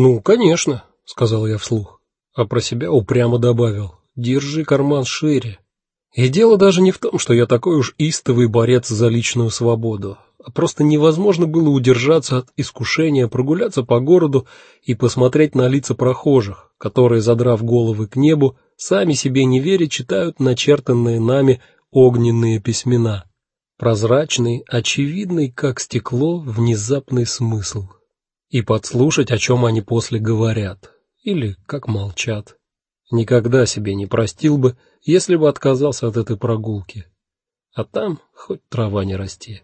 Ну, конечно, сказал я вслух, а про себя упрямо добавил: держи карман шире. И дело даже не в том, что я такой уж истовый борец за личную свободу, а просто невозможно было удержаться от искушения прогуляться по городу и посмотреть на лица прохожих, которые, задрав головы к небу, сами себе не веря читают начертанные нами огненные письмена. Прозрачный, очевидный, как стекло, внезапный смысл. И подслушать, о чем они после говорят или как молчат. Никогда себе не простил бы, если бы отказался от этой прогулки. А там хоть трава не расти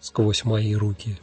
сквозь мои руки.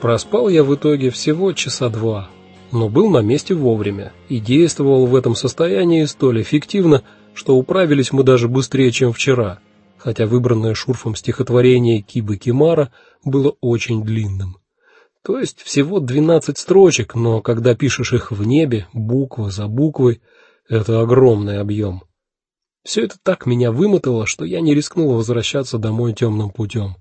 Проспал я в итоге всего часа два, но был на месте вовремя и действовал в этом состоянии столь эффективно, что управились мы даже быстрее, чем вчера, хотя выбранное Шурфом стихотворение Кибы Кимара было очень длинным. То есть всего 12 строчек, но когда пишешь их в небе, буква за буквой, это огромный объем. Все это так меня вымотало, что я не рискнул возвращаться домой темным путем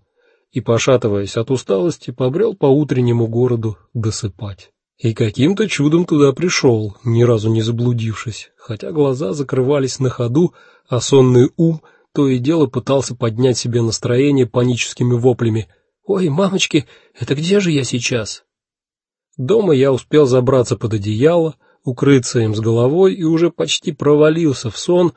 и, пошатываясь от усталости, побрел по утреннему городу досыпать. И каким-то чудом туда пришел, ни разу не заблудившись, хотя глаза закрывались на ходу, а сонный ум то и дело пытался поднять себе настроение паническими воплями: "Ой, мамочки, это где же я сейчас?" Дома я успел забраться под одеяло, укрыться им с головой и уже почти провалился в сон,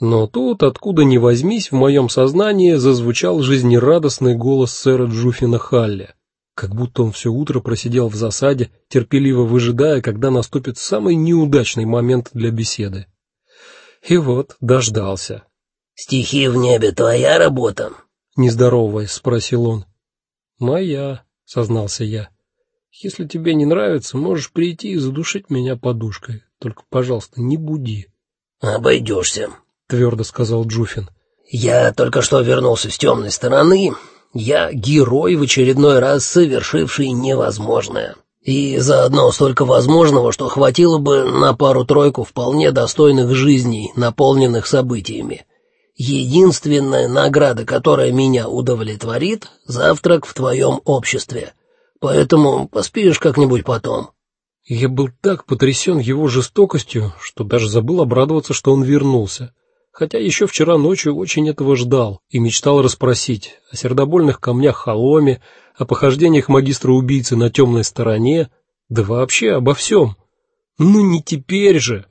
но тут, откуда ни возьмись, в моем сознании зазвучал жизнерадостный голос сэра Джуфина Халли, как будто он все утро просидел в засаде, терпеливо выжидая, когда наступит самый неудачный момент для беседы. И вот дождался. Стихи в небе твоя работа? Не здороваясь, спросил он. Моя, сознался я. Если тебе не нравится, можешь прийти и задушить меня подушкой. Только, пожалуйста, не буди. Обойдешься твердо сказал Джуфин. Я только что вернулся с темной стороны. Я герой в очередной раз совершивший невозможное. И заодно столько возможного, что хватило бы на пару-тройку вполне достойных жизней, наполненных событиями. Единственная награда, которая меня удовлетворит завтрак в твоем обществе. Поэтому поспишь как-нибудь потом. Я был так потрясен его жестокостью, что даже забыл обрадоваться, что он вернулся хотя еще вчера ночью очень этого ждал и мечтал расспросить о сердобольных камнях Холоме, о похождениях магистра-убийцы на темной стороне, да вообще обо всем. Ну не теперь же.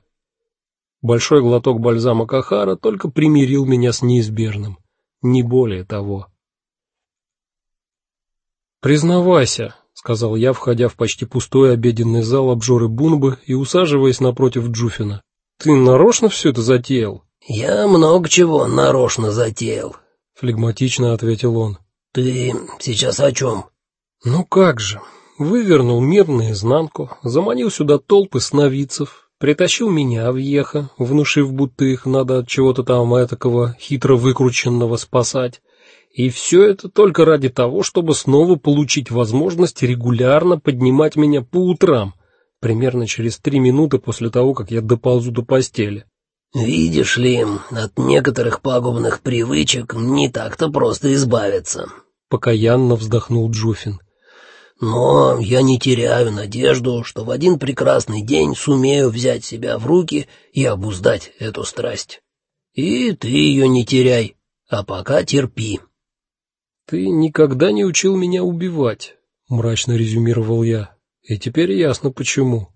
Большой глоток бальзама Кахара только примирил меня с неизбежным, не более того. Признавайся, сказал я, входя в почти пустой обеденный зал обжоры Бунбы и усаживаясь напротив Джуфина. Ты нарочно все это затеял? Я много чего нарочно затеял, флегматично ответил он. Ты сейчас о чем? Ну как же? Вывернул мир наизнанку, заманил сюда толпы сновидцев, притащил меня в Еха, внушив, будто их надо от чего-то там этакого хитро выкрученного спасать. И все это только ради того, чтобы снова получить возможность регулярно поднимать меня по утрам, примерно через три минуты после того, как я доползу до постели. Видишь ли, от некоторых пагубных привычек не так-то просто избавиться, покаянно вздохнул Джуфин. Но я не теряю надежду, что в один прекрасный день сумею взять себя в руки и обуздать эту страсть. И ты ее не теряй, а пока терпи. Ты никогда не учил меня убивать, мрачно резюмировал я. И теперь ясно почему.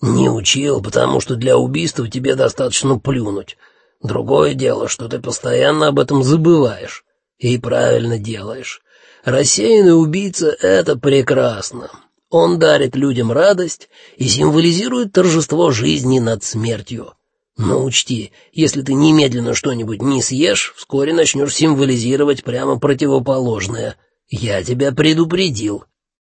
Не учил, потому что для убийства тебе достаточно плюнуть. Другое дело, что ты постоянно об этом забываешь. И правильно делаешь. Рассеянный убийца это прекрасно. Он дарит людям радость и символизирует торжество жизни над смертью. Но учти, если ты немедленно что-нибудь не съешь, вскоре начнешь символизировать прямо противоположное. Я тебя предупредил.